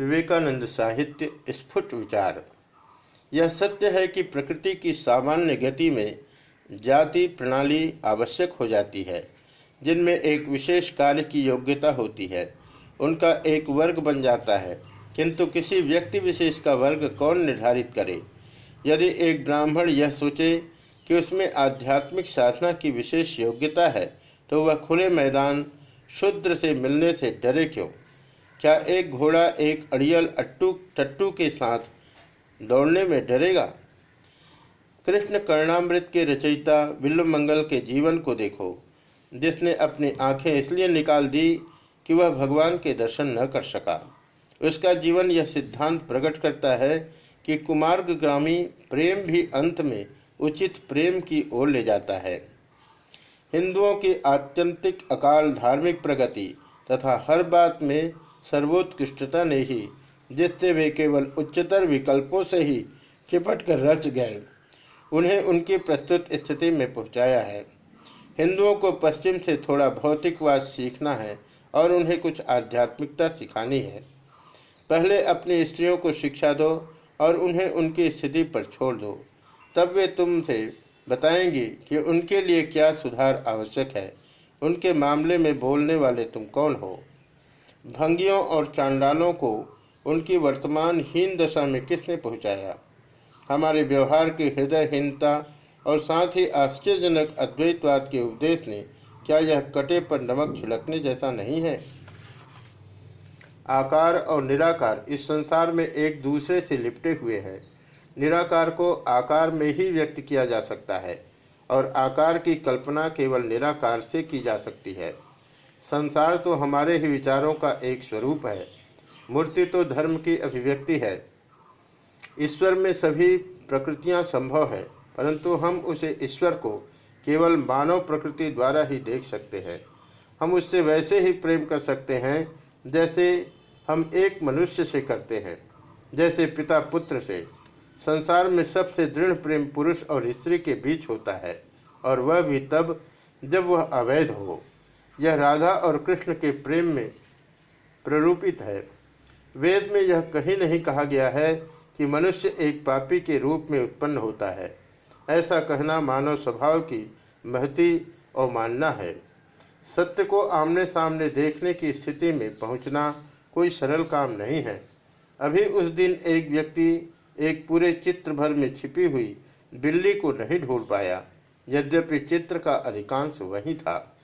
विवेकानंद साहित्य स्फुट विचार। यह सत्य है कि प्रकृति की सामान्य गति में जाति प्रणाली आवश्यक हो जाती है, जिनमें एक विशेष कार्य की योग्यता होती है। उनका एक वर्ग बन जाता है, किंतु किसी व्यक्ति विशेष का वर्ग कौन निर्धारित करे? यदि एक ब्राह्मण यह सोचे कि उसमें आध्यात्मिक साधना की विशेष योग्यता है तो वह खुले मैदान, शुद्र से मिलने से डरे क्यों? क्या एक घोड़ा एक अड़ियल अट्टू, टट्टू के साथ दौड़ने में डरेगा? कृष्ण कर्णामृत के रचयिता बिल्व मंगल के जीवन को देखो, जिसने अपनी आँखें इसलिए निकाल दी कि वह भगवान के दर्शन न कर सका। उसका जीवन यह सिद्धांत प्रकट करता है कि कुमार्गामी प्रेम भी अंत में उचित प्रेम की ओर ले जाता है। हिंदुओं की आत्यंतिक अकाल धार्मिक प्रगति तथा हर बात में सर्वोत्कृष्टता ने ही जिससे वे केवल उच्चतर विकल्पों से ही चिपट कर रच गए। उन्हें उनकी प्रस्तुत स्थिति में पहुँचाया है। हिंदुओं को पश्चिम से थोड़ा भौतिकवाद सीखना है और उन्हें कुछ आध्यात्मिकता सिखानी है। पहले अपनी स्त्रियों को शिक्षा दो और उन्हें उनकी स्थिति पर छोड़ दो। तब वे तुमसे बताएँगे कि उनके लिए क्या सुधार आवश्यक है। उनके मामले में बोलने वाले तुम कौन हो? भंगियों और चांडालों को उनकी वर्तमान हीन दशा में किसने पहुँचाया? हमारे व्यवहार की हृदयहीनता और साथ ही आश्चर्यजनक अद्वैतवाद के उपदेश ने क्या यह कटे पर नमक छिड़कने जैसा नहीं है? आकार और निराकार इस संसार में एक दूसरे से लिपटे हुए हैं। निराकार को आकार में ही व्यक्त किया जा सकता है और आकार की कल्पना केवल निराकार से की जा सकती है। संसार तो हमारे ही विचारों का एक स्वरूप है। मूर्ति तो धर्म की अभिव्यक्ति है। ईश्वर में सभी प्रकृतियाँ संभव है, परंतु हम उसे ईश्वर को केवल मानव प्रकृति द्वारा ही देख सकते हैं। हम उससे वैसे ही प्रेम कर सकते हैं, जैसे हम एक मनुष्य से करते हैं, जैसे पिता पुत्र से। संसार में सबसे दृढ़ प्रेम पुरुष और स्त्री के बीच होता है, और वह भी तब जब वह अवैध हो। यह राधा और कृष्ण के प्रेम में प्ररूपित है। वेद में यह कहीं नहीं कहा गया है कि मनुष्य एक पापी के रूप में उत्पन्न होता है। ऐसा कहना मानव स्वभाव की महती और मानना है। सत्य को आमने सामने देखने की स्थिति में पहुँचना कोई सरल काम नहीं है। अभी उस दिन एक व्यक्ति एक पूरे चित्र भर में छिपी हुई बिल्ली को नहीं ढूंढ पाया। यद्यपि चित्र का अधिकांश वही था।